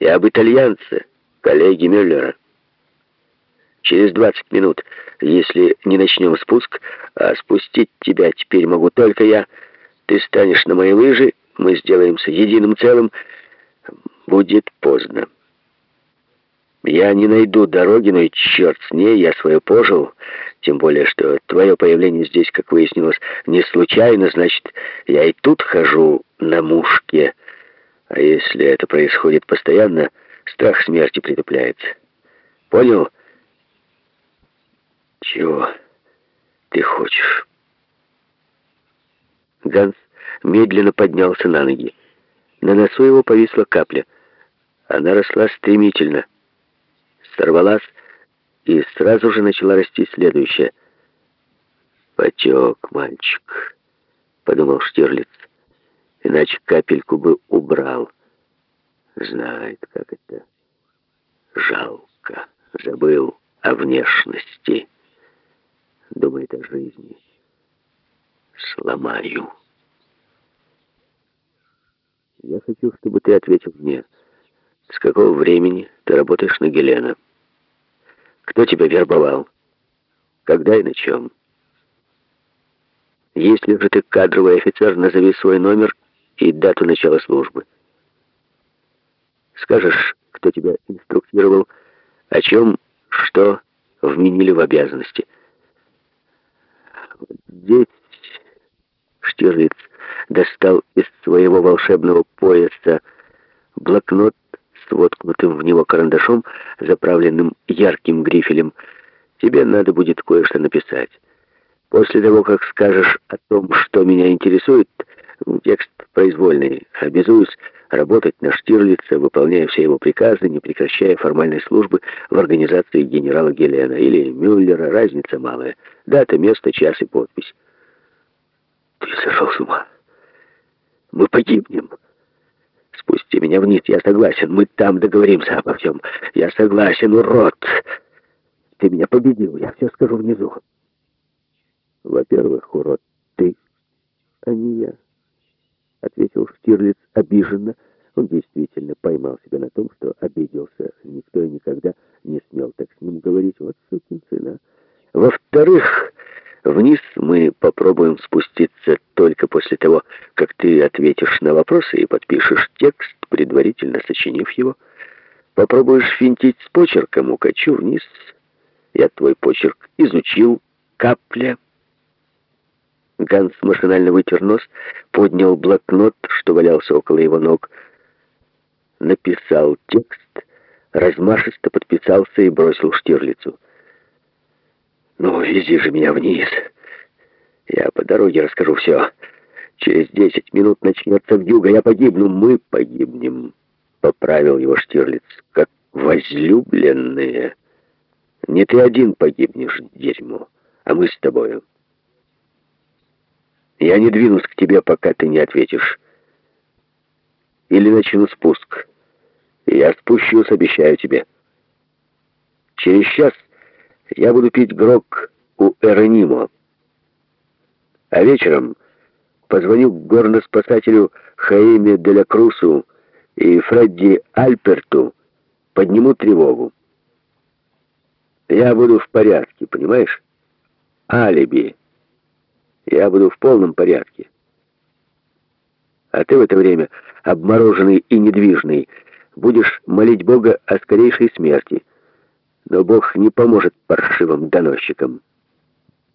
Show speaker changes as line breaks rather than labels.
и об итальянце, коллеге Мюллера. Через 20 минут, если не начнем спуск, а спустить тебя теперь могу только я, ты станешь на мои лыжи, мы сделаемся единым целым, будет поздно. Я не найду дороги, но и черт с ней, я свое пожил. Тем более, что твое появление здесь, как выяснилось, не случайно, значит, я и тут хожу на мушке. А если это происходит постоянно, страх смерти притупляется. Понял? Чего ты хочешь? Ганс медленно поднялся на ноги. На носу его повисла капля. Она росла стремительно сорвалась, и сразу же начала расти следующая. «Потек, мальчик», — подумал Штирлиц, — «иначе капельку бы убрал. Знает, как это жалко, забыл о внешности, думает о жизни. Сломаю». «Я хочу, чтобы ты ответил мне». С какого времени ты работаешь на Гелена? Кто тебя вербовал? Когда и на чем? Если же ты кадровый офицер, назови свой номер и дату начала службы. Скажешь, кто тебя инструктировал, о чем, что вменили в обязанности. здесь Штирлиц достал из своего волшебного пояса блокнот с воткнутым в него карандашом, заправленным ярким грифелем. Тебе надо будет кое-что написать. После того, как скажешь о том, что меня интересует, текст произвольный. Обязуюсь работать на Штирлица, выполняя все его приказы, не прекращая формальной службы в организации генерала Гелена или Мюллера, разница малая. Дата, место, час и подпись. Ты сошел с ума. Мы погибнем. Спусти меня вниз, я согласен. Мы там договоримся обо всем. Я согласен, урод. Ты меня победил, я все скажу внизу. Во-первых, урод, ты, а не я, ответил Штирлиц обиженно. Он действительно поймал себя на том, что обиделся. Никто и никогда не смел так с ним говорить. Вот сукин сына. Во-вторых, Вниз мы попробуем спуститься только после того, как ты ответишь на вопросы и подпишешь текст, предварительно сочинив его. Попробуешь финтить с почерком, укачу вниз. Я твой почерк изучил. Капля. Ганс машинально вытер нос, поднял блокнот, что валялся около его ног, написал текст, размашисто подписался и бросил Штирлицу. «Ну, вези же меня вниз. Я по дороге расскажу все. Через десять минут начнется вьюга, я погибну, мы погибнем», — поправил его Штирлиц, — «как возлюбленные. Не ты один погибнешь, дерьмо, а мы с тобою. Я не двинусь к тебе, пока ты не ответишь. Или начну спуск. Я спущусь, обещаю тебе. Через час я буду пить грог у Эронимо. А вечером позвоню горноспасателю Хаиме Деля Крусу и Фредди Альперту, подниму тревогу. Я буду в порядке, понимаешь? Алиби. Я буду в полном порядке. А ты в это время, обмороженный и недвижный, будешь молить Бога о скорейшей смерти — но Бог не поможет паршивым доносчикам.